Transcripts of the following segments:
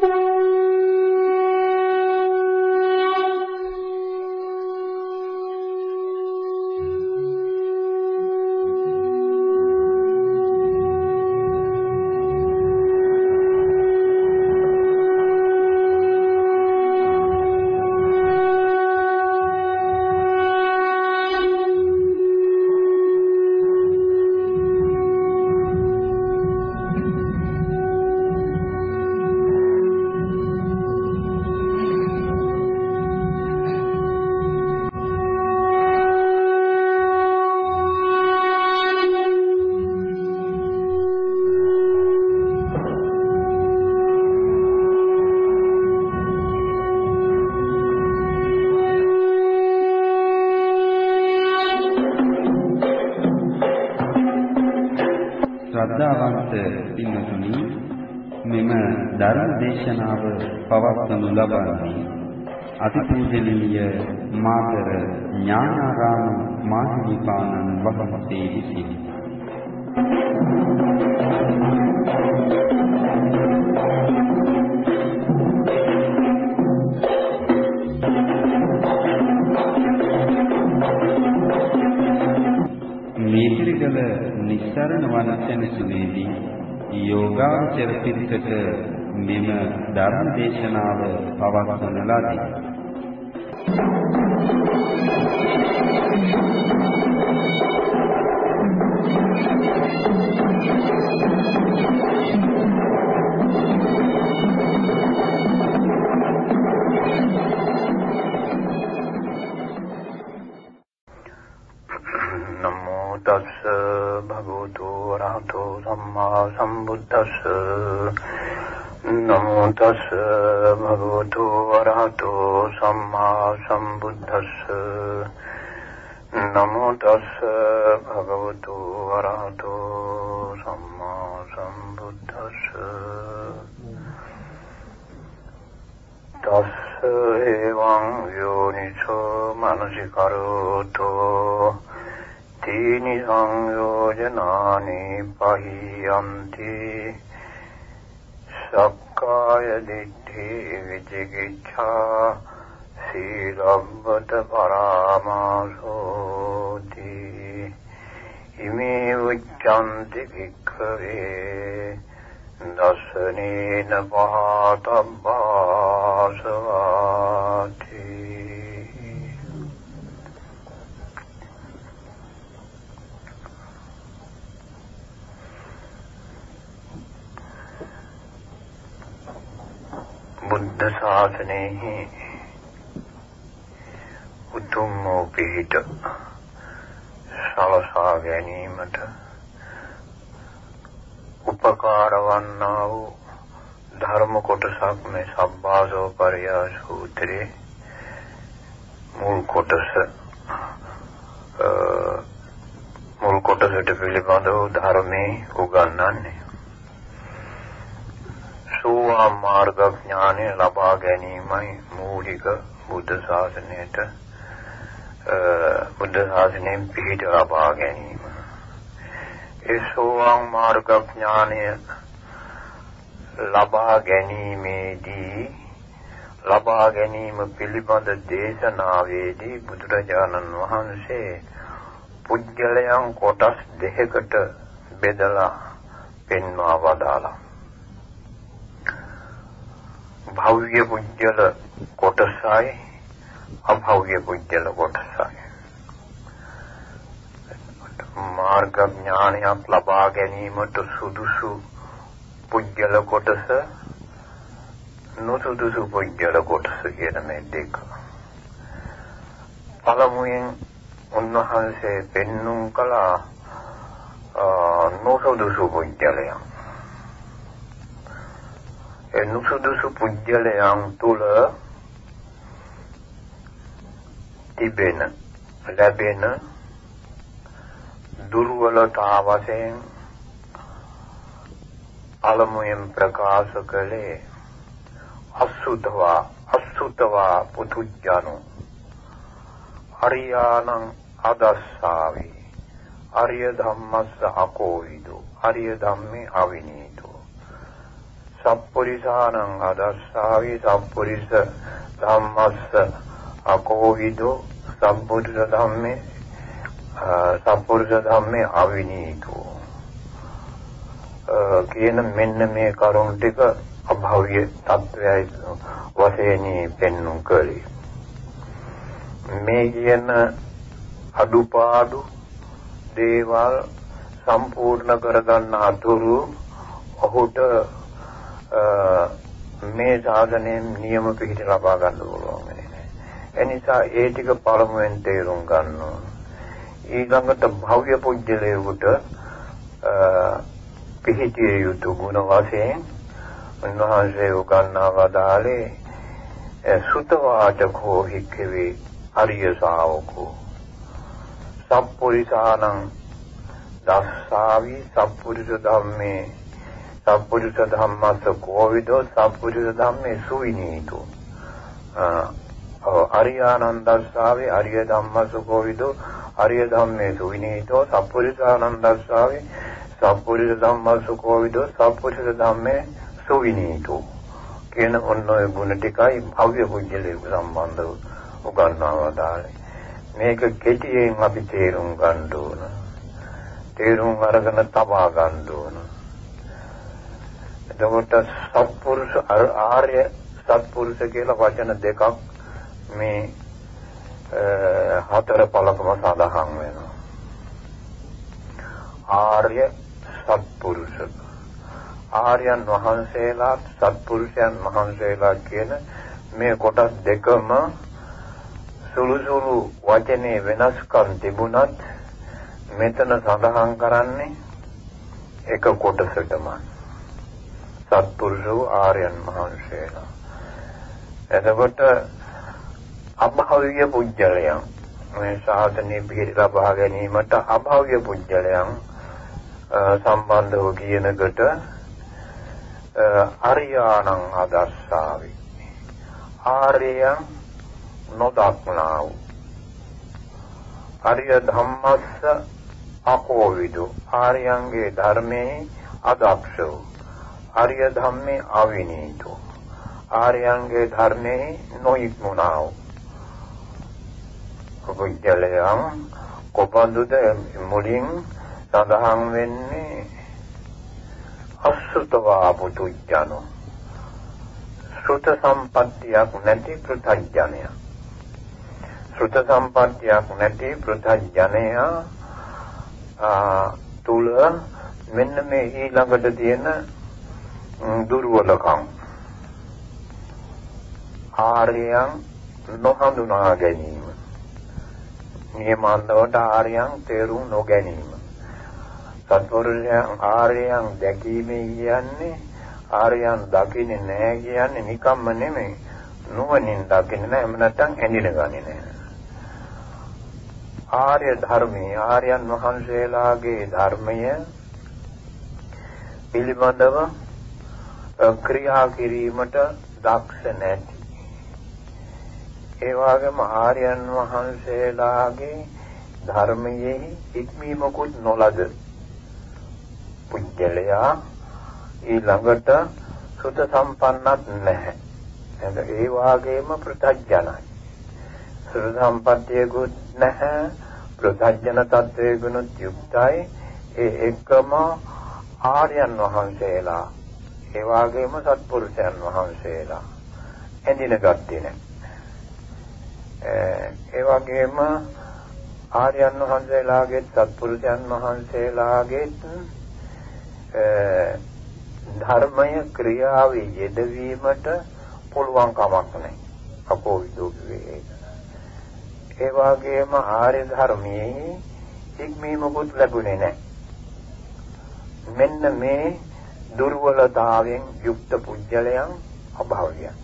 දේශනාව පවත්වනු ලබන්නේ අතිපූජනීය මාතර ඥානාරාම මාහිමිපාණන් වහන්සේ විසිනි. මේතිරිගල නිස්සරණ වන සෙනසුනේදී යෝගාචර පිරිසට මෙම ධර්ම දේශනාව පවත්වන ලදී. නමෝ තස් භගවතු වරහතෝ සම්මා සම්බුද්දස්ස. නමෝ තස් භගවතු වරහතෝ සම්මා සම්බුද්දස්ස. තස් එවං යෝනිසෝ මනසිකරෝතෝ. තීනි සංයෝජනානි පහියන්ති. සක්කාය දිට්ඨි විචිකිච්ඡා සීලබ්බත පරාමාසෝති. ඉමේ උච්ඡන්ති වික්ඛවේ දසනේන පහතබ්බාසවාති බුද්ධ ශාසනයෙහි උතුම් වූ පිහිට සලසා ගැනීමට උපකාර වන්නා වූ ධර්ම කොටසක් මේ සබ්බාසෝ පරියා සූත්‍රයේ මුල් කොටස මුල් කොටසට පිළිබඳව ධර්මයේ උගන්වන්නේ. සෝවාන් මාර්ග ඥානය ලබා ගැනීමයි මූලික බුද්ධ ශාසනයට බුද්ධ ශාසනයෙන් පිහිට ලබා ගැනීම. ඒ සෝවාන් මාර්ග ඥානය ලබා ගැනීමේදී ලබා ගැනීම පිළිබඳ දේශනාවේදී බුදුරජාණන් වහන්සේ පුජ්‍යලයන් කොටස් දෙකකට බෙදලා පෙන්වා වදාළා. භෞතික පුජ්‍යල කොටසයි. අභෞතික පුජ්‍යල කොටසයි. මාර්ග ඥානයක් ලබා ගැනීමට සුදුසු පුජ්‍යල කොටස නොසුදුසු පුජ්‍යල කොටස කියන මේ දෙක. පළමුවෙන් උන්වහන්සේ පෙන්눔 කළා නොසුදුසු පුජ්‍යලයන් නුසුදුසු පුජ්‍යලයන් තුල තිබෙන ලැබෙන දුර්වලතා වශයෙන් අලමුයෙන් ප්‍රකාශ කළේ අසුතවා අසුතවා පුතුජ්ජනෝ අරියානං අදස්සාවි අරිය ධම්මස්ස අකෝවිදෝ අරිය ධම්මේ අවිනීතෝ සප්පුරිසානං අදස්සාවි සප්පුරිස ධම්මස්ස අකෝවිදෝ සම්පුරිස ධම්මේ සප්පුරිස ධම්මේ අවිනීතෝ. කියන මෙන්න මේ කරුණ ටික අභාව්‍ය තත්වයයි වශයෙන් පෙන්වුම් කළේ මේ කියන අඩුපාඩු දේවල් සම්පූර්ණ කරගන්න අතුරු ඔහුට මේ සාධනයෙන් නියම පිහිට ලබා ගන්න පුළුවන් වෙන්නේ. එනිසා ඒ ටික පළමුවෙන් තේරුම් ගන්න ඕන. ඊළඟට භව්‍ය පුජ්‍යලයට පිහිටිය යුතු ගුණ වශයෙන් උන්වහන්සේ උගන්වා වදාළේ සුතවාචකෝ හික්කවේ අරිය ශාවකෝ සප්පුරිසානං දස්සාවි සප්පුරිස ධම්මේ සප්පුරිස ධම්මස්ස කෝවිදෝ සප්පුරිස ධම්මේ සුවිනීතෝ අරියානන්දස්සාවේ අරිය ධම්මස්ස කෝවිදෝ අරිය ධම්මේ සුවිනීතෝ සප්පුරිසානන්දස්සාවේ සප්පුරිස ධම්මස්ස කෝවිදෝ සප්පුරිස ධම්මේ සුවිනීතෝ කියන ඔන්න ඔය ගුණ ටිකයි භව්‍ය පුජ්‍යලේ සම්බන්ධව උගන්වනවා දාලේ. මේක කෙටියෙන් අපි තේරුම් ගන්න ඕන. තේරුම් අරගෙන තබා ගන්න ඕන. එතකොට සත්පුරුෂ ආර්ය සත්පුරුෂ කියලා වචන දෙකක් මේ හතර පළකම සඳහන් වෙනවා. ආර්ය සත්පුරුෂ ආර්යයන් වහන්සේලා සත්පුරුෂයන් වහන්සේලා කියන මේ කොටස් දෙකම සුළු සුළු වචනේ වෙනස්කම් තිබුණත් මෙතන සඳහන් කරන්නේ එක කොටසටම සත්පුරුෂෝ ආර්යයන් වහන්සේලා. එතකොට අභාව්‍ය පුජ්‍යලයන් මේ සාධනේ පිළිග ලබා ගැනීමට අභාව්‍ය පුජ්‍යලයන් සම්බන්ධව කියනකට අරියාණං අදස්සාවි. ආර්යයන් නොදක්නා වූ. ආර්ය ධම්මස්ස අකෝවිදු. ආර්යයන්ගේ ධර්මයේ අදක්ෂ වූ. ආර්ය ධම්මේ අවිනීතු. ආර්යයන්ගේ ධර්මයේ නොඉක්මුණා වූ කුපිටලයන් කොපන්දුද මුලින් සඳහන් වෙන්නේ අසුතවා පුතුජනෝ සුත සම්පත්තියක් නැති පෘථග්ජනයා ශ්‍රුත සම්පත්තියක් නැති පෘථජනයා තුල මෙන්න මේ ඊළඟට තියෙන දුර්වලකම්. ආර්යයන් නොහඳුනා ගැනීම. නියමන්දවට ආර්යයන් තේරුම් නොගැනීම. සත්වරුයන් ආර්යයන් දැකීමේ කියන්නේ ආර්යයන් දකින්නේ නැහැ කියන්නේ නිකම්ම නෙමෙයි. නුවණින් දකින්නේ නැහැ. එහෙම නැත්නම් ඇඳින ගන්නේ නැහැ. ආර්ය ධර්මයේ ආර්යයන් වහන්සේලාගේ ධර්මය පිළිබඳව ක්‍රියා කිරීමට දක්ෂ නැති ඒ වගේම ආර්යයන් වහන්සේලාගේ ධර්මයේ ඉක්මීමකුත් නොලද පුජ්‍යලයා ඊළඟට සුත සම්පන්නත් නැහැ. ඒ වගේම ප්‍රත්‍යඥයි. සුත සම්පත්තියකුත් නැහැ. ප්‍රත්‍යඥ තත්වයේ ගුණ යුක්තයි ඒ එකම ආර්යයන් වහන්සේලා ඒ වගේම සත්පුරුෂයන් වහන්සේලා ඇඳින ගත්තේ නැහැ. ඒ වගේම ආර්යයන් වහන්සේලාගේ සත්පුරුෂයන් වහන්සේලාගේ ධර්මය ක්‍රියාවේ යෙදවීමට පුළුවන් කමක් නැහැ. අපෝ විදෝකේ ඒ වගේම ආර්ය ධර්මයේ ඉක්මීමකුත් ලැබුණේ නැහැ. මෙන්න මේ දුර්වලතාවෙන් යුක්ත පුජ්‍යලයන් අභාව්‍යයන්.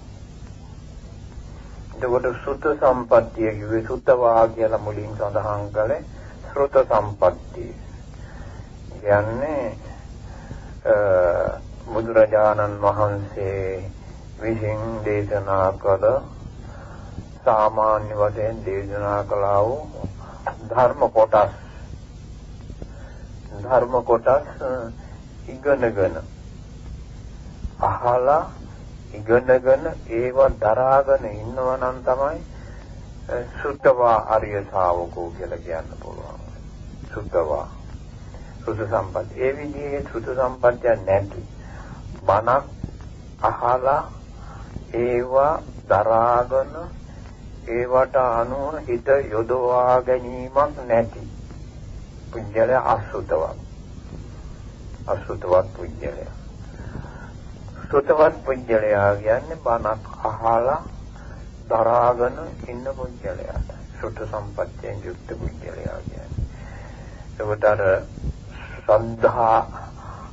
එතකොට සුත සම්පත්තිය කිව්වේ සුතවා කියලා මුලින් සඳහන් කළේ ශ්‍රුත සම්පත්තිය. කියන්නේ බුදුරජාණන් වහන්සේ විසින් දේශනා කළ සාමාන්‍ය වශයෙන් දේශනා කළා වූ ධර්ම කොටස් ධර්ම කොටස් ඉගෙනගෙන අහලා ඉගෙනගෙන ඒව දරාගෙන ඉන්නවා නම් තමයි සුත්තවා ආර්ය ශාවකෝ කියලා කියන්න පුළුවන්. සුත්තවා සුත සම්පත්. ඒ විදිහේ සුත සම්පත්තිය නැති බණක් අහලා ඒවා දරාගෙන ඒවට අනුව හිත යොදවා ගැනීමක් නැති පුජ්‍යලය අසුතවත් අසුතවත් පුජ්‍යලය. සුතවත් පුජ්‍යලයා කියන්නේ බණක් අහලා දරාගෙන ඉන්න පුජ්‍යලයාට සුත සම්පත්තියෙන් යුක්ත පුජ්‍යලයා කියන්නේ. ඒකට අර සද්ධා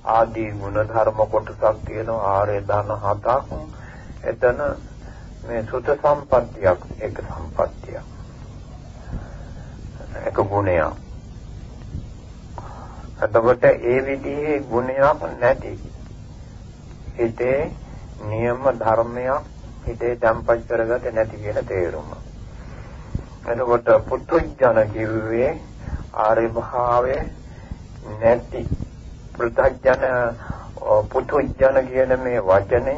ආදී ගුණ ධර්ම කොටසක් තියෙනවා ආර්ය ධන හතක් එතන මේ සුත සම්පත්තියක් එක සම්පත්තියක් එක ගුණයක්. එතකොට ඒ විදිහේ ගුණයක් නැති හිතේ නියම ධර්මයක් හිතේ තැම්පත් කරගත නැති කියන තේරුම. එතකොට පුතුජන කිව්වේ ආර්ය භාවයේ නැති පෘථජන පුතුජන කියන මේ වචනය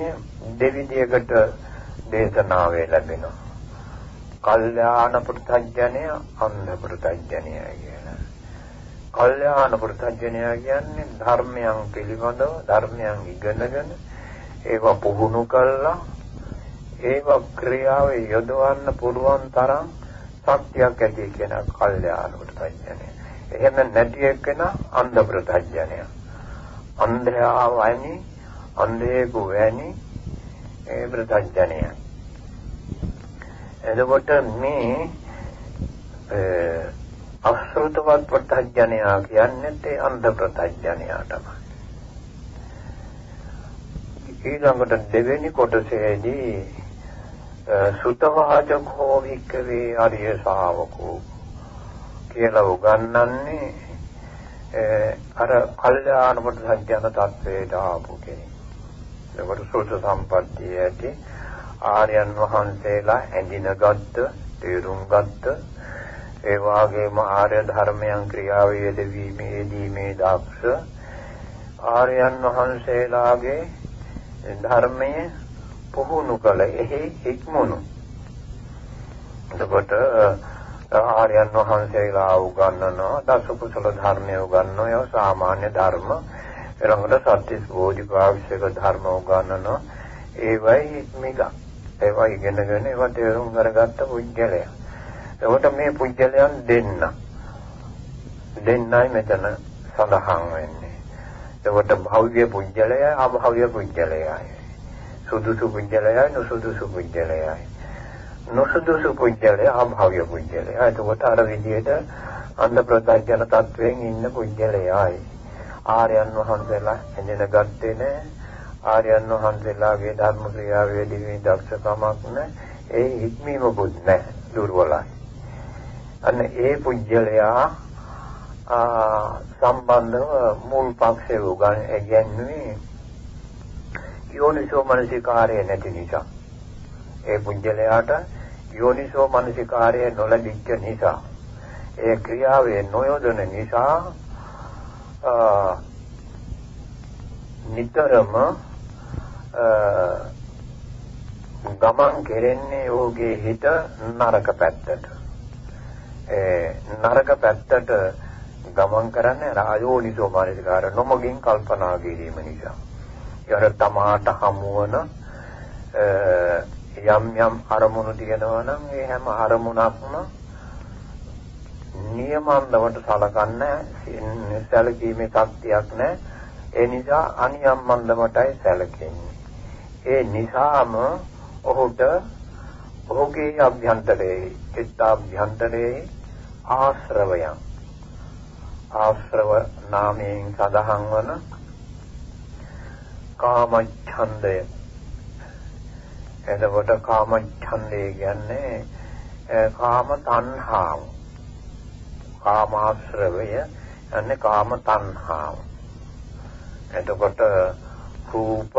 දෙවිදියකට දේශනාවේ ලැබෙනවා. කල්යාණ පෘථජනය අන්ධ පෘථජනය කියන. කල්යාණ පෘථජනය කියන්නේ ධර්මයන් පිළිබඳව ධර්මයන් ඉගෙනගෙන ඒවා පුහුණු කළා ඒවා ක්‍රියාවේ යොදවන්න පුළුවන් තරම් ශක්තියක් ඇති කියන කල්යාණ පෘථජනය. එහෙම නැති එක්කන අන්ධ පෘථජනය. අන්ධයා වයිනි අන්ධයෙකු වැනි ඒ ප්‍රත්‍යඥය. එතකොට මේ අසෘතවත් ප්‍රත්‍යඥයා කියන්නේ ඒ අන්ධ ප්‍රත්‍යඥයා තමයි. ඊළඟට දෙවෙනි කොටසේදී සුතවාචකෝ වික්කවේ ආර්ය ශාවකෝ කියලා උගන්වන්නේ අර කල්යාණ ප්‍රත්‍යඥ තත්වයට ආපු කෙනෙක්. ඒකට සෝත සම්පත්තිය ඇති ආර්යයන් වහන්සේලා ඇඳිනගත්ත තේරුම් ගත්ත ඒ වාගේම ආර්ය ධර්මයන් ක්‍රියාවේ යෙදවීමේදී මේ දක්ෂ ආර්යයන් වහන්සේලාගේ ධර්මයේ පුහුණු කළ එහි හික්මුණු එතකොට ආර්යයන් වහන්සේලා උගන්වනවා දස කුසල ධර්මය උගන්වනවා සාමාන්‍ය ධර්ම. ඊළඟට සත්‍විස් බෝධිපාක්ෂික ධර්ම උගන්වනවා ඒවයි මේක ඒවා ඉගෙනගෙන ඒවා තේරුම් කරගත්ත පුජ්‍යලය. එතකොට මේ පුජ්‍යලයන් දෙන්න දෙන්නයි මෙතන සඳහන් වෙන්නේ. එතකොට භෞතික පුජ්‍යලයයි අභෞතික පුජ්‍යලයයි. සුදුසු පුජ්‍යලයයි නුසුදුසු පුජ්‍යලයයි. නුසුදුසු පුජ්‍යලය අභෞතික පුජ්‍යලය. එතකොට අර විදිහට අන්ධ ප්‍රත්‍යඥ තත්වයෙන් ඉන්න පුජ්‍යලයයි. ආර්යයන් වහන්සේලා එඳින ගත්තේ නැහැ. ආර්යයන් වහන්සේලාගේ ධර්ම ක්‍රියාවේ දිවි දක්ෂකමක් නැහැ. ඒ හික්මීමකුත් නැහැ. දුර්වලයි. අන්න ඒ පුජ්‍යලයා සම්බන්ධව මුල් පක්ෂේ උගන් කියන්නේ යෝනිසෝ මනසිකාරය නැති නිසා. ඒ පුජ්‍යලයාට යෝනිසෝ මනසිකාරය නොලැබිච්ච නිසා ඒ ක්‍රියාවේ නොයොදන නිසා නිතරම ගමන් කෙරෙන්නේ ඔහුගේ හිත නරක පැත්තට. ඒ නරක පැත්තට ගමන් කරන්නේ රායෝනිසෝ මානසිකාර නොමගින් කල්පනා කිරීම නිසා. යර තමාට හමුවන යම් යම් අරමුණු තියෙනවා නම් ඒ හැම අරමුණක්ම නියමන්දවට සලකන්නේ සැලකීමේ ශක්තියක් නැහැ. ඒ නිසා අනියම් මන්දමටයි සැලකෙන්නේ. ඒ නිසාම ඔහුට ඔහුගේ අභ්‍යන්තරයේ චිත්තාභ්‍යන්තරයේ ආශ්‍රවයන් ආශ්‍රව නාමයෙන් සඳහන් වන කාමච්ඡන්දය එතකොට කාමච්ඡන්දය කියන්නේ කාම තණ්හාව කාමාශ්‍රවය යන්නේ කාම තණ්හාව. එතකොට රූප,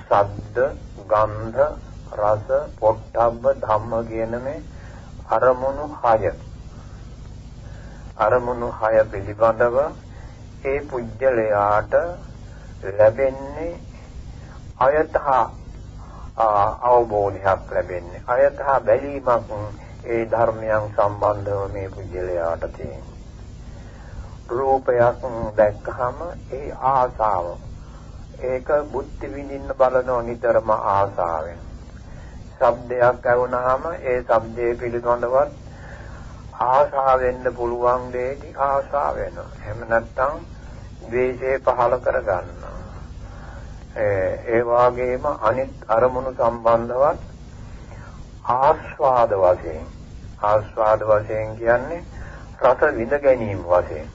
ශබ්ද, ගන්ධ, රස, පොට්ටබ්බ ධම්ම කියන මේ අරමුණු හය. අරමුණු හය පිළිබඳව ඒ පුජ්‍යලයාට ලැබෙන්නේ අයතහ අවබෝධයක් ලැබෙන්නේ. අයතහ බැලීමක් ඒ ධර්මයන් සම්බන්ධව මේ පුජ්‍යලයාට තියෙන රූපයක් දැක්කහම ඒ ආසාව. ඒක බුද්ධ විඳින්න බලනෝ නිතරම ආසාවෙන්. ශබ්දයක් ඇහුනහම ඒ ශබ්දයේ පිළිබඳවත් ආසාවෙන්න පුළුවන් දෙයටි ආසාව වෙනවා. එහෙම නැත්නම් ද්වේෂය පහළ කරගන්නවා. ඒ වාගේම අනිත් අරමුණු සම්බන්ධවත් ආස්වාද වශයෙන් ආස්වාද වශයෙන් කියන්නේ රස විඳ ගැනීම වශයෙන්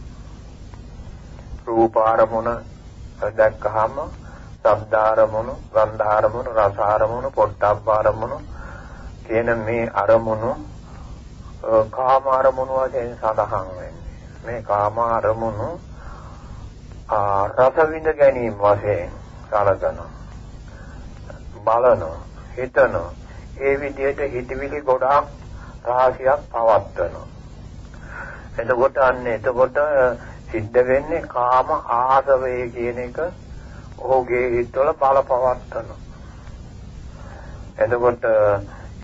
රූප අරමුණ දැක්කහම ශබ්ද අරමුණු ගන්ධ අරමුණු රස අරමුණු පොට්ටබ්බ අරමුණු කියන මේ අරමුණු කාම අරමුණු වශයෙන් සඳහන් වෙන්නේ. මේ කාම අරමුණු රස විඳ ගැනීම වශයෙන් සලකන බලන හිතන ඒ විදිහට හිතවිලි ගොඩාක් රාශියක් පවත්වනවා. එතකොට අන්න එතකොට සිද්ධ වෙන්නේ කාම ආසවය කියන එක ඔහුගේ හිතවල බලපවත්වනවා එතකොට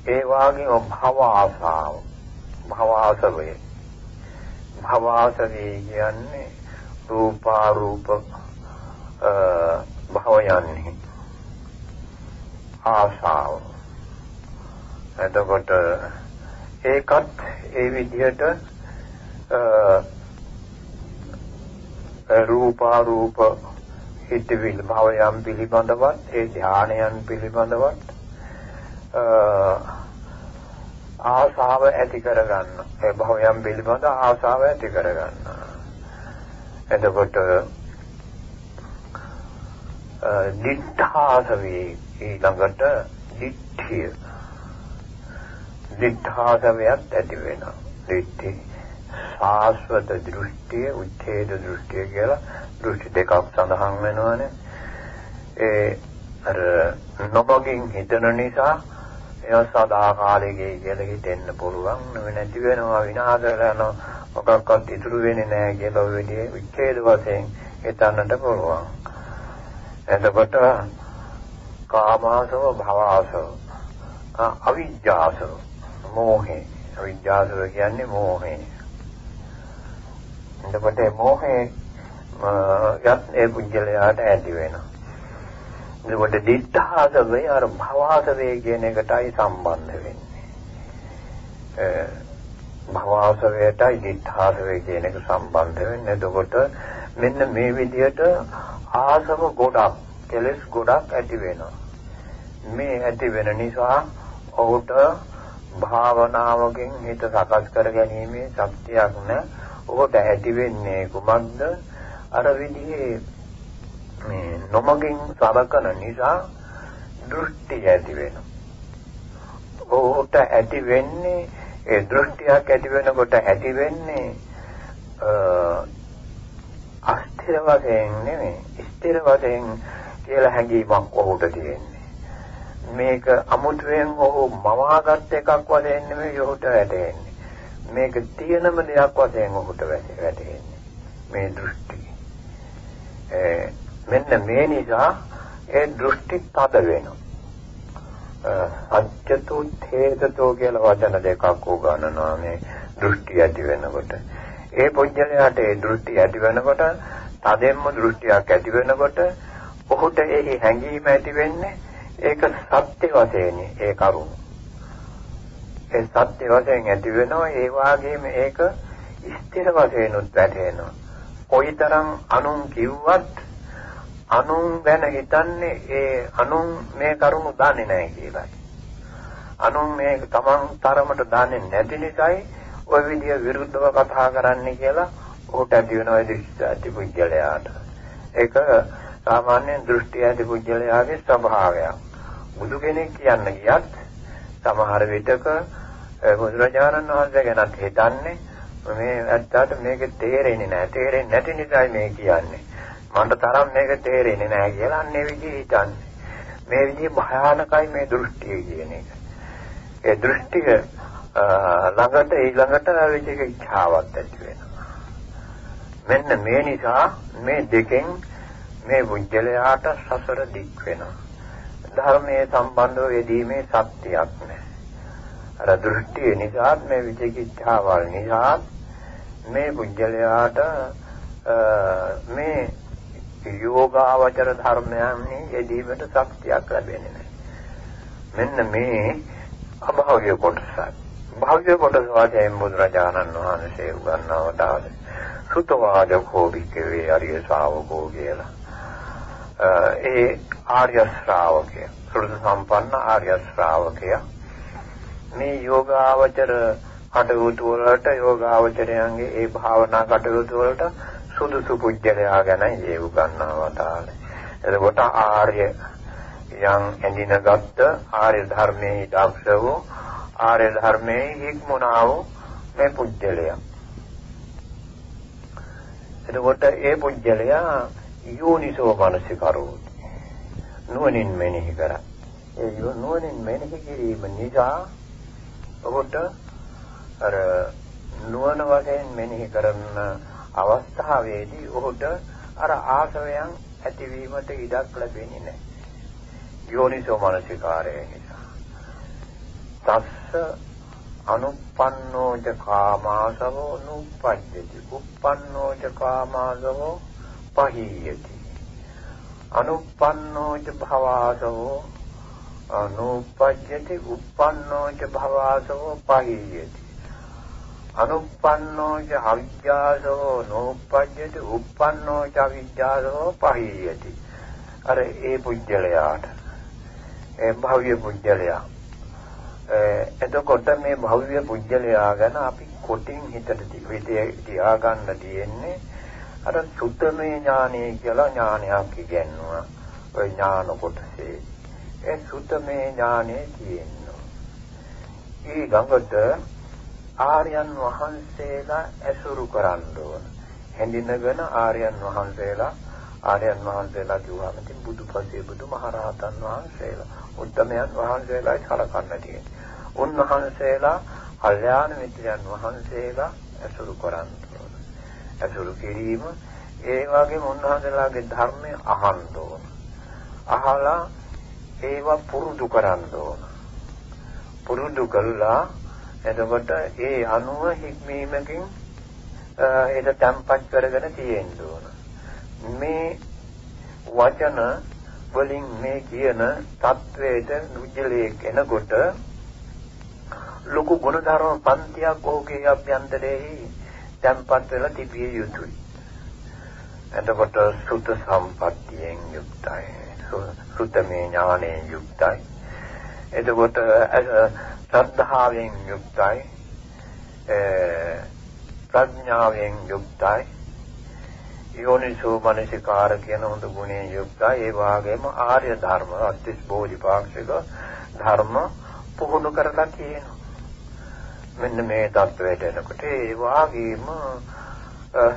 ඒ වාගේ භව ආසාව භව ආසවය භව ආසවය කියන්නේ රූපාරූප භවයන්හි ආශාව. එතකොට ඒකත් ඒ විදිහට රූපාරූප හිතවිල් භවයන් පිළිබඳවත් ඒ ධානයන් පිළිබඳවත් ආශාව ඇති කරගන්න. ඒ භවයන් පිළිබඳ ආශාව ඇති කරගන්න. එතකොට දිඨාසවේ ඊළඟට දිඨිය දිඨාසවයක් ඇති වෙනවා. දිඨි සාස්වත දෘෂ්ටිය උච්ඡේද දෘෂ්ටිය කියලා දෘෂ්ටි දෙකක් සඳහන් වෙනවානේ. ඒ අර නොබගින් හිතන නිසා එයා සදාකාලිකයි කියලා හිතෙන්න පුළුවන්. නෙවෙයි නැති වෙනවා විනාශ කරනවා. මොකක්වත් ඉතුරු වෙන්නේ නැහැ කියලා ඔය විදිහේ උච්ඡේද වශයෙන් හිතන්නට පුළුවන්. එතකොට කාමාසව භවආසව අවිජ්ජාසව මෝහේ. අවිජ්ජාසව කියන්නේ මෝහේ. එතකොට මෝහේ යත් ඒ පුජ්‍යලයාට ඇති වෙනවා. එතකොට දිඨාසවේ අර භවආසවේ කියන එකටයි සම්බන්ධ වෙන්නේ භවආසවයටයි දිඨාසවේ කියන එක සම්බන්ධ වෙන්නේ එතකොට මෙන්න මේ විදිහට ආසව ගොඩක් කෙලස් ගොඩක් ඇති වෙනවා. මේ ඇති වෙන නිසා ඔහුට භාවනාවකින් හිත සකස් කර ගැනීමේ ශක්තියක් නැ. ඔහුට ඇති වෙන්නේ කුමක්ද? අර විදිහේ මේ නොමගින් සලකන නිසා දෘෂ්ටි ඇති වෙනවා. ඔහුට ඇති වෙන්නේ ඒ දෘෂ්ටියක් ඇති වෙනකොට ඇති වෙන්නේ අස්ථිර වශයෙන් නෙමෙයි ස්ථිර වශයෙන් කියලා හැඟීමක් ඔහුට තියෙන්නේ. මේක අමුතුවෙන් ඔහු මවාගත් එකක් වශයෙන් නෙමෙයි ඔහුට වැටෙන්නේ. මේක තියෙනම දෙයක් වශයෙන් ඔහුට වැටෙන්නේ. මේ දෘෂ්ටි. මෙන්න මේ නිසා ඒ දෘෂ්ටි තද වෙනවා. අච්චතු ථේතතෝ කියලා වචන දෙකක් උගන්වනවා මේ දෘෂ්ටි ඇති වෙනකොට. ඒ පුජ්‍යලයාට ඒ දෘෂ්ටි ඇති වෙනකොට තදෙන්ම දෘෂ්ටියක් ඇති වෙනකොට ඔහුට ඒ හැඟීම ඇති වෙන්නේ ඒක සත්‍ය වශයෙන් ඒ කරුණ. ඒ සත්‍ය වශයෙන් ඇති වෙනවා ඒ වාගේම ඒක ස්ථිර වශයෙන් උත් වැටෙනවා. කොයිතරම් අනුන් කිව්වත් අනුන් ගැන හිතන්නේ ඒ අනුන් මේ කරුණු දන්නේ නැහැ කියලායි. අනුන් මේ තමන් තරමට දන්නේ නැති නිසායි ওই විදිය විරුද්ධව කතා කරන්නේ කියලා ඔහුට ඇති වෙන ওই දෘෂ්ටි ඇති පුජ්‍යලයාට. ඒක සාමාන්‍යයෙන් දෘෂ්ටි ඇති පුජ්‍යලයාගේ ස්වභාවයක්. බුදු කෙනෙක් කියන්න ගියත් සමහර විටක බුදුරජාණන් වහන්සේ ගැනත් හිතන්නේ මේ ඇත්තට මේක තේරෙන්නේ නැහැ. තේරෙන්නේ නැති නිසායි මේ කියන්නේ. මන්ට තරම් මේක තේරෙන්නේ නැහැ කියලා අන්නේ විදිහ හිතන්නේ. මේ විදිහ භයානකයි මේ දෘෂ්ටිය කියන එක. ඒ දෘෂ්ටික ළඟට ඊළඟට විචික ඉච්ඡාවක් ඇති වෙනවා. මෙන්න මේ නිසා මේ දෙකෙන් මේ බුද්ධලයාට සසර දික් වෙනවා. ධර්මයේ සම්බන්ධව යෙදීමේ සත්‍යයක් නැහැ. අර දෘෂ්ටිය නිසා මේ විචිකිච්ඡාවල් නිසා මේ පුජ්‍යලයාට මේ යෝගාවචර ධර්මයන් යෙදීමට ශක්තියක් ලැබෙන්නේ නැහැ. මෙන්න මේ අභාව්‍ය කොටසක්. භාව්‍ය කොටස වාදයෙන් බුදුරජාණන් වහන්සේ උගන්වව දාන්නේ සුතවාදකෝ භික්කවේ අරිය ශාවකෝ කියලා. ඒ ආර්ය ශ්‍රාවකය සෘත සම්පන්න ආර්ය ශ්‍රාවකය මේ යෝගාවචර කටයුතු වලට යෝගාවචරයන්ගේ ඒ භාවනා කටයුතු වලට සුදුසු පුජ්‍යලයා ගැන ඒ උගන්වවතාලේ. එතකොට ආර්ය යම් ඇඳිනගත් ආර්ය ධර්මයේ දක්ෂ වූ ආර්ය ධර්මයේ හික්මුණා වූ මේ පුජ්‍යලයා. එතකොට ඒ පුජ්‍යලයා යෝනිසෝ මනසිකරෝති. නුවණින් මෙනෙහි කරා. ඒ නුවණින් මෙනෙහි කිරීම නිසා ඔබට අර නුවණ වශයෙන් මෙනෙහි කරන අවස්ථාවේදී ඔහුට අර ආසවයන් ඇතිවීමට ඉඩක් ලැබෙන්නේ නැහැ. යෝනිසෝ මනසිකාරය නිසා. තස්ස අනුප්පන්නෝ ච කාමාසවෝ නුප්පජ්ජති. උප්පන්නෝ ච කාමාසවෝ පහීයති. අනුප්පන්නෝ ච භවාසවෝ අනුපජ්ජති උප්පන්නෝ ච භවාසවෝ පහීයති. අනුප්පන්නෝ ච අවිජ්ජාසෝ නෝපජ්ජති උප්පන්නෝ ච අවිජ්ජාසෝ පහීයති. අර ඒ පුජ්‍යලයාට ඒ භව්‍ය පුජ්‍යලයා. එතකොට මේ භව්‍ය පුජ්‍යලයා ගැන අපි කොටින් හිතට තියාගන්න තියෙන්නේ අර සුත්තමේ ඥානය කියලා ඥානයක් ඉගෙනුවා ඔය ඥාන කොටසේ. ඒ සුත්තමේ ඥානෙ තියෙනවා. ඊළඟට ආර්යයන් වහන්සේලා ඇසුරු කරන්න ඕන. හැඳිනගෙන ආර්යයන් වහන්සේලා ආර්යයන් වහන්සේලා කිව්වම ඉතින් බුදුපසේ බුදුමහරහතන් වහන්සේලා උත්තමයන් වහන්සේලායි සලකන්න තියෙන්නේ. උන්වහන්සේලා කල්යාණ මිත්‍රයන් වහන්සේලා ඇසුරු කරන්න ඕන. ඇසුරු කිරීම ඒ වගේම උන්වහන්සේලාගේ ධර්මය අහන්න ඕන. අහලා ඒවා පුරුදු කරන්න ඕන. පුරුදු කළා එතකොට ඒ අනුව හික්මීමකින් ඒක තැම්පත් කරගෙන තියෙන්න ඕන. මේ වචන වලින් මේ කියන தത്വයට නුජලයක් එනකොට ලොකු ගුණධර්ම පන්තියක් ඔහුගේ අභ්‍යන්තරයේ තැම්පත් වෙලා තිබිය යුතුයි. එතකොට සුත සම්පත්තියෙන් යුක්තයි. සුතමේ ඥානයෙන් යුක්තයි. එතකොට ශ්‍රද්ධාවෙන් යුක්තයි. ප්‍රඥාවෙන් යුක්තයි. යෝනිසෝ මනසිකාර කියන හොඳ ගුණයෙන් යුක්තයි. ඒ වාගේම ආර්ය ධර්ම අත්‍යස් බෝධිපාක්ෂික ධර්ම පුහුණු කරලා කියනවා මෙන්න මේ தත්වයට එනකොට ඒ වාගේම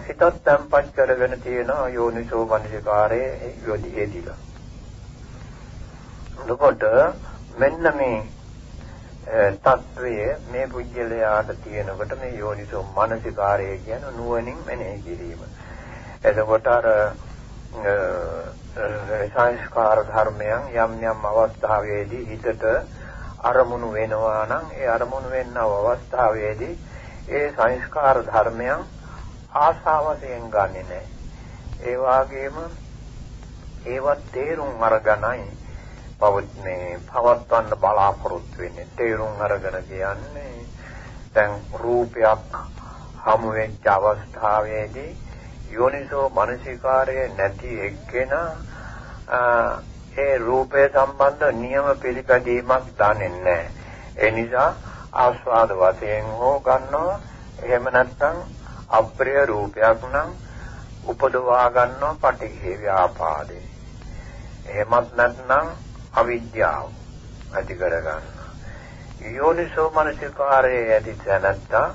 හිතත් තැම්පත් කරගෙන තියෙන යෝනිසෝ මනසිකාරයේ යොදීලා. එතකොට මෙන්න මේ తත්වය මේ පුජ්‍යලයාට තියෙනකොට මේ යෝනිසෝ මානසිකාරය කියන නුවණින් මෙනෙහි කිරීම. එතකොට අර සංස්කාර ධර්මයන් යම් යම් අවස්ථාවේදී හිතට අරමුණු වෙනවා නම් ඒ අරමුණු වෙන්නව අවස්ථාවේදී ඒ සංස්කාර ධර්මයන් ආසාවයෙන් ගන්නෙ නැහැ. ඒ වාගේම ඒවත් තේරුම් අරගෙනයි පවත්නේ පවත්වන්න බලාපොරොත්තු වෙන්නේ තේරුම් අරගෙන කියන්නේ දැන් රූපයක් හමු වෙච්ච අවස්ථාවේදී යෝනිසෝ මනසිකාරය නැති එක්කෙනා ඒ රූපය සම්බන්ධ නියම පිළිපැදීමක් දන්නේ නැහැ. ඒ නිසා ආස්වාද වශයෙන් හෝ ගන්නවා එහෙම නැත්නම් අප්‍රිය රූපයක් නම් උපදවා ගන්නවා පටිඝේ ව්‍යාපාදේ. එහෙමත් නැත්නම් අවිද්‍යාව ඇති කරගන්න. යෝනිසෝ මනසිකාරයේ ඇති තැනත්තා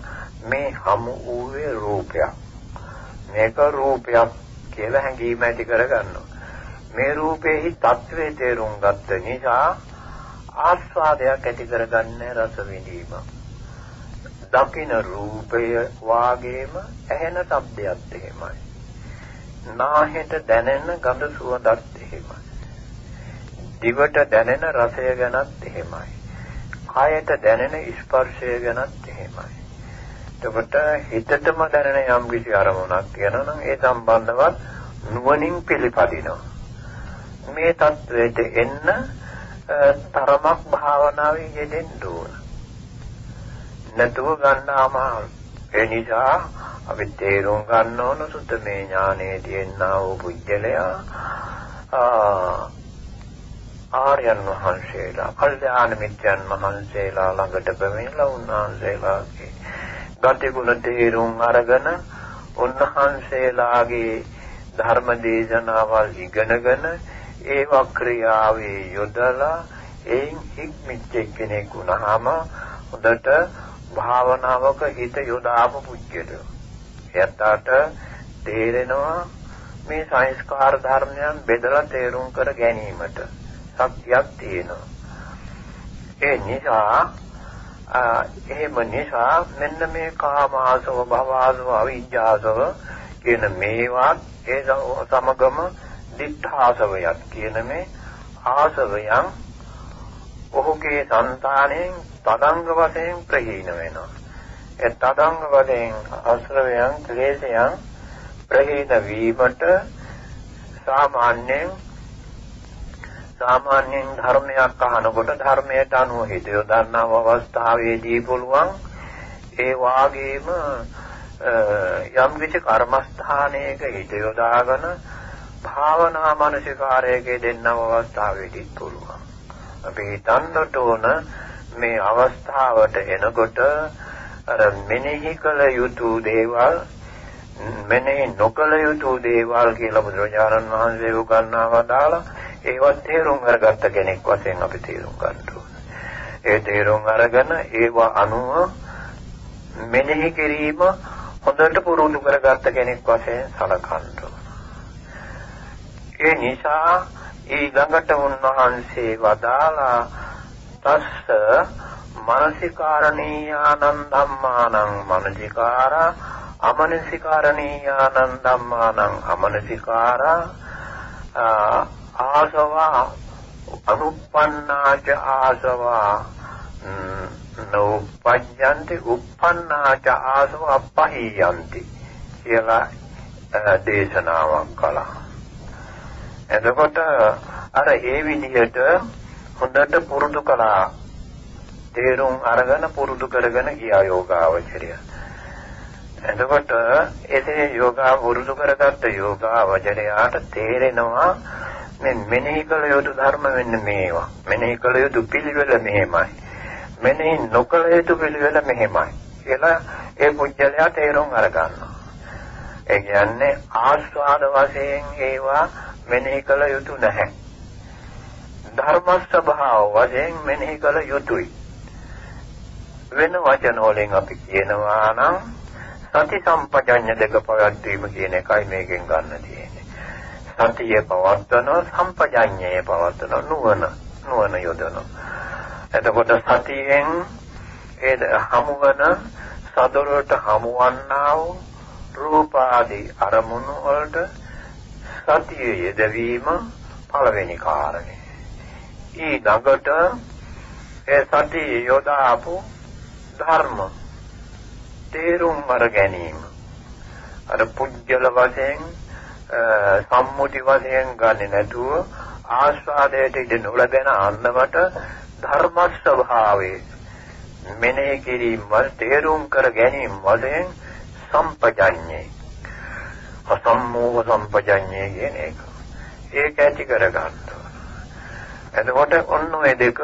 මේ හමු වූවේ රූපයක්. මේක රූපයක් කියලා හැඟීම ඇති කරගන්නවා. මේ රූපේහි తත්වේ තේරුම් ගත්ත නිසා ආස්වාදයක් ඇති කරගන්නේ රස විඳීම. දකින රූපය වාගේම ඇහෙන ශබ්දයක් එහෙමයි. නාහෙට දැනෙන ගඳ සුවඳත් එහෙමයි. දිවට දැනෙන රසය ගැනත් එහෙමයි. කායට දැනෙන ස්පර්ශය ගැනත් එහෙමයි. එතකොට හිතටම දැනෙන යම් කිසි අරමුණක් තියෙනවා නම් ඒ සම්බන්ධවත් නුවණින් පිළිපදිනවා. මේ தത്വෙට එන්න තරමක් භාවනාවේ යෙදෙන්න ඕන. නැතුව ගන්න අමාරුයි. ඒ නිසා අපි තේරුම් ගන්න ඕන සුත්තමේ ඥානයේ තියෙනා වූ පුජ්‍යලයා ආ ආර්යයන් වහන්සේලා, කල්යාණ මිත්‍යයන් වහන්සේලා ළඟට පැමිණලා උන්වහන්සේලාගේ ගතිගුණ තේරුම් අරගෙන උන්වහන්සේලාගේ ධර්ම දේශනාවල් ඉගෙනගෙන ඒ වක්‍රියාවේ යොදලා එයින් හික්මිච්ච කෙනෙක් වුණාම හොඳට භාවනාවක හිත යොදාපු පුජ්‍යලෝ. එයාට තේරෙනවා මේ සංස්කාර ධර්මයන් බෙදලා තේරුම් කර ගැනීමට ශක්තියක් තියෙනවා. ඒ නිසා එහෙම නිසා මෙන්න මේ කාම ආසව භව ආසව අවිජ්ජාසව කියන මේවා ඒ සමගම දිඨාසවයක් කියන මේ ආසවයන් ඔහුගේ సంతාණයෙන් තදංග වශයෙන් ප්‍රහීන වෙනවා. ඒ තදංග වශයෙන් ආශ්‍රවයන් ක්ලේශයන් ප්‍රහීන වීමට සාමාන්‍යයෙන් සාමාන්‍යයෙන් ධර්මයක් අහනකොට ධර්මයට අනුව හිත යොදන්නව අවස්ථාවේදී පුළුවන් ඒ වාගේම යම් කිසි කර්මස්ථානයක හිත යොදාගෙන භාවනා මානසිකාරයේ දෙන්නව අවස්ථාවේදී පුළුවන්. අපි හිතන්නට ඕන මේ අවස්ථාවට එනකොට අර මෙනෙහි කළ යුතු දේවල් මෙනෙහි නොකළ යුතු දේවල් කියලා බුදුරජාණන් වහන්සේ උගන්වා දාලා ඒවත් තේරුම් අරගත්ත කෙනෙක් වශයෙන් අපි තේරුම් ගන්න ඒ තේරුම් අරගෙන ඒවා අනුව මෙනෙහි කිරීම හොඳට පුරුදු කරගත්ත කෙනෙක් වශයෙන් සලකන්න ඒ නිසා ඊළඟට උන්වහන්සේ වදාලා තස්ස මානසිකාරණීයානං ධම්මානං මනසිකාරා අමනසිකාරණීයානං ධම්මානං අමනසිකාරා ආසවා අනුප්පන්නාච ආසවා නෝපඤ්ඤන්ති උප්පන්නාච ආසව අපහියන්ති කියලා දේශනාවක් කළා. එතකොට අර ඒ විදිහට හොඳට පුරුදු කළා. තේරුම් අරගෙන පුරුදු කරගෙන ගියා යෝගාවචරය. එතකොට එසේ යෝගා පුරුදු කරගත්ත යෝගාවචරයාට තේරෙනවා මේ මෙනෙහි කළ යුතු ධර්ම වෙන්න මේවා. මෙනෙහි කළ යුතු පිළිවෙල මෙහෙමයි. මෙනෙහි නොකළ යුතු පිළිවෙල මෙහෙමයි. කියලා ඒ පුජ්‍යලයා තේරුම් අරගන්නවා. ඒ කියන්නේ ආස්වාද වශයෙන් ඒවා මෙනෙහි කළ යුතු නැහැ. ධර්ම ස්වභාව වශයෙන් මෙනෙහි කළ යුතුයි. වෙන වචන වලින් අපි කියනවා නම් සති සම්පජඤ්ඤ දෙක පවත්වීම කියන එකයි මේකෙන් ගන්න තියෙන්නේ. සතිය පවත්වන සම්පජඤ්ඤය පවත්වන නුවණ නුවණ යොදන. එතකොට සතියෙන් ඒ හමුවන සදරට හමුවන්නා වූ රූප ආදී අරමුණු වලට සතිය යෙදවීම පළවෙනි කාරණය. ඊළඟට ඒ සතිය යොදාපු ධර්ම තේරුම් අර ගැනීම අර පුජ්‍යල වශයෙන් සම්මුති වශයෙන් ගන්නේ නැතුව ආස්වාදයට ඉඳ නොලැබෙන අන්නමට ධර්ම ස්වභාවයේ මෙනෙහි කිරීම තේරුම් කර ගැනීම වශයෙන් සම්පජඤ්ඤේ අසම්මෝහ සම්පජඤ්ඤේ කියන එක ඒක ඇති කර ගන්නවා එතකොට ඔන්න ඔය දෙක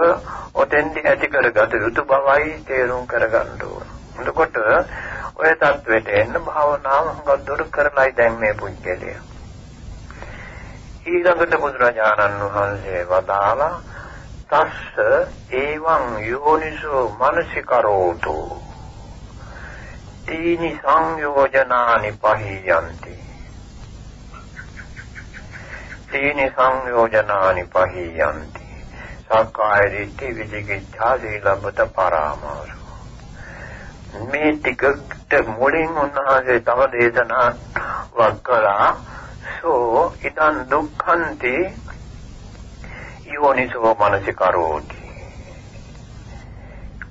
ඔතෙන්දි ඇති කරගත යුතු බවයි තේරුම් කරගන්න ඕන. එතකොට ඔය தത്വෙට එන්න භාවනාව හුඟක් දුර කරලායි දැන් මේ පුජ්‍යලිය. ඊළඟට බුදුරජාණන් වහන්සේ වදාලා තස්ස ඒවං යෝනිසෝ මනසිකරෝතු. තීනි සංයෝජනානි පහියන්ති. තීනි සංයෝජනානි පහියන්ති. සක්කාය දිට්ඨි විචිකිච්ඡා සීලබ්බත පරාමාස. මේ ටිකට මුලින් උන්වහන්සේ තව දේශනා වක්කලා සෝ ඉදන් දුක්ඛන්ති යෝනිසෝ මනසිකරෝති.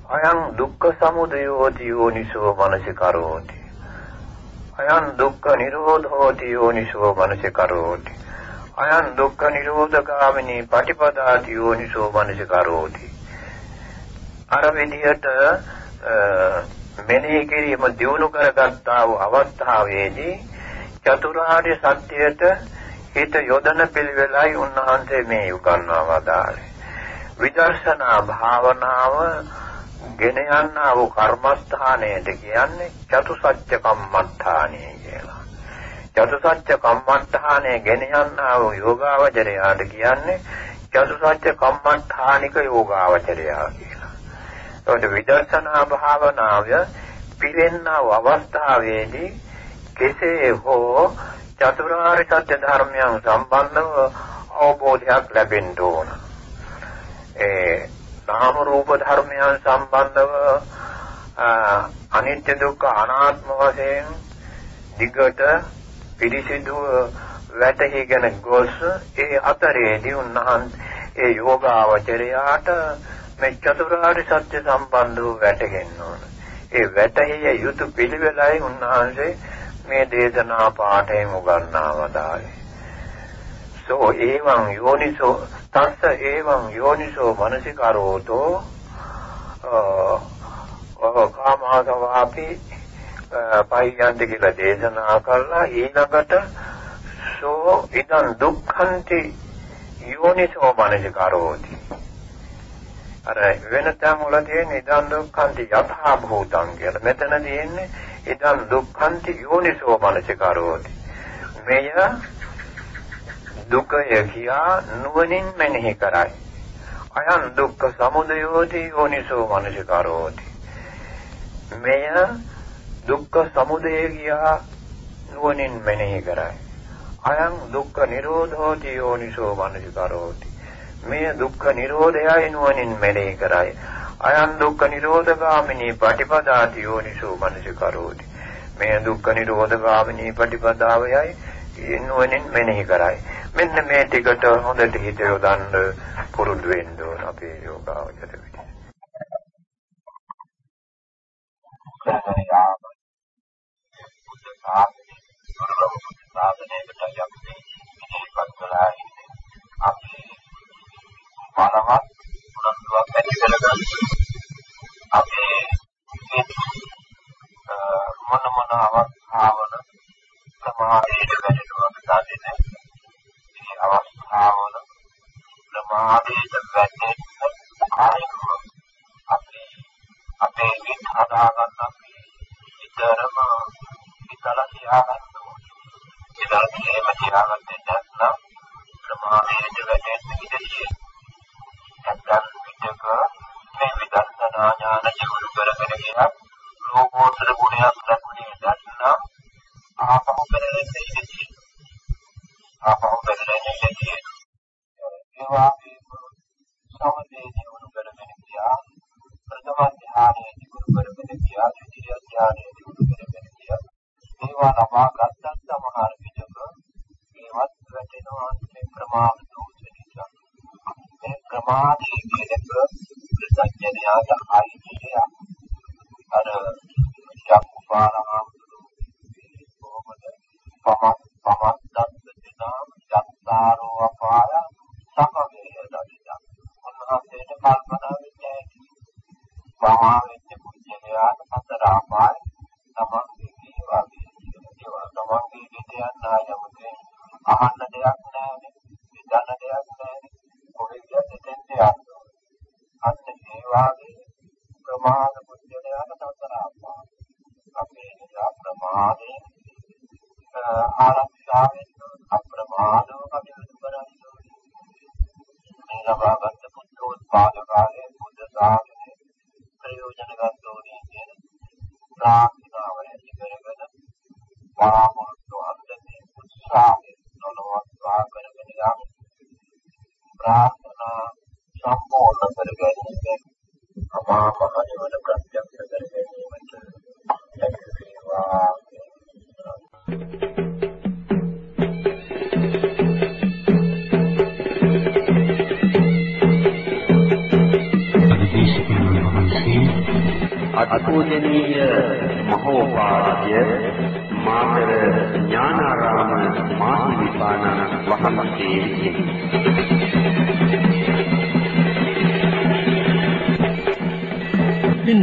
අයං දුක්ඛ සමුදයෝති යෝනිසෝ මනසිකරෝති. අයං දුක්ඛ නිරෝධෝති යෝනිසෝ මනසිකරෝති. අයං දුක්ඛ නිරෝධගාමිනී පටිපදාති යෝනිසෝ මනසිකරෝති. අර විදිහට මෙනෙහි කිරීම දියුණු කරගත්තා වූ අවස්ථාවේදී චතුරාර්ය සත්‍යයට හිත යොදන පිළිවෙලයි උන්වහන්සේ මේ උගන්වා වදාළේ. විදර්ශනා භාවනාව ගෙන යන්නා වූ කර්මස්ථානයට කියන්නේ චතුසත්‍ය කම්මත්තානය කියලා. චතුසත්‍ය කම්මත්තානය ගෙන යන්නා වූ යෝගාවචරයාට කියන්නේ චතුසත්‍ය කම්මත්තානික යෝගාවචරයා කියලා. ඒකට විදර්ශනා භාවනාව පිරෙන්නා වූ අවස්ථාවේදී කෙසේ හෝ චතුරාර්ය සත්‍ය ධර්මයන් සම්බන්ධව අවබෝධයක් ලැබෙන්න ඕන. ඒ නාම රූප ධර්මයන් සම්බන්ධව අනිත්‍ය දුක්ඛ අනාත්ම වශයෙන් දිගට පිරිසිදුව වැටහිගෙන ගොස් ඒ අතරේදී උන්වහන්සේ ඒ යෝගාවචරයාට මේ චතුරාර්ය සත්‍ය සම්බන්ධව වැටහෙන්න ඕන. ඒ වැටහිය යුතු පිළිවෙලයි උන්වහන්සේ මේ දේශනා පාඨයෙන් උගන්වා වදාළේ. සෝ එවං යෝනිසෝ තස්ස එවං යෝනිසෝ මනසිකරෝතෝ අ කාමාසවාපි පයියන්ති කියලා දේශනා කළා ඊළඟට සෝ ඉදන් දුක්ඛන්ති යෝනිසෝ මනසිකරෝති අර වෙන තැන් වල තියෙන ඉදන් දුක්ඛන්ති යථා භූතං කියලා මෙතන තියෙන්නේ ඉදන් දුක්ඛන්ති යෝනිසෝ මනසිකරෝති. මෙය දුකය කියා නුවණින් මෙනෙහි කරයි. අයං දුක්ඛ සමුදයෝති යෝනිසෝ මනසිකරෝති. මෙය දුක්ඛ සමුදය කියා නුවණින් මෙනෙහි කරයි. අයං දුක්ඛ නිරෝධෝති යෝනිසෝ මනසිකරෝති. මෙය දුක්ඛ නිරෝධයයි නුවණින් මෙනෙහි කරයි. අයං දුක්ඛ නිරෝධගාමිනී පටිපදාති යෝනිසෝ මනසිකරෝති මේ දුක්ඛ නිරෝධගාමිනී පටිපදාවයයි නුවණින් මෙනෙහි කරයි. මෙන්න මේ ටිකට හොඳට හිත යොදන්න පුරුදු වෙන්න ඕන අපේ යෝගාවචර විදිහට සාධනයාම බුද්ධ ශාසනය දුර්ලභ බුද්ධ ශාසනයකට යම් ඉතිපත් කළා අපි බලවත් උනන්දුවක් ඇති කරගන්න අපේ මොන මොන අවස්ථාවල සමාධියට වැටෙනවා සාධින මේ අවස්ථාවල ප්‍රමාදයට වැටෙන්න කායිකව අපි අපේ හිත හදාගන්න අපි විතරම විතර තියාගන්න ඕනේ. විතර එහෙම තියාගත්තේ නැත්නම් ප්‍රමාදයට වැටෙන්න ඉඩ නැත්නම් විදක මේ විදර්ශනා ඥාන ජීවු කරගෙන ගියා ලෝකෝත්තර ගුණයක් දක්වන්නේ නැත්නම් ආපහු පෙරලෙන්න ඉඩදී ආපහු පෙරලෙන්න ඉඩදී ඒ වාගේම සමදේ ජීවු මහා පහළ වන ප්‍රත්‍යක්ෂ කර ගැනීමට හැකි වේවා. Thank you. අතුජනීය මහෝපාද්‍ය මාතර ඥානාරාම මාහිමිපාණන් වහන්සේ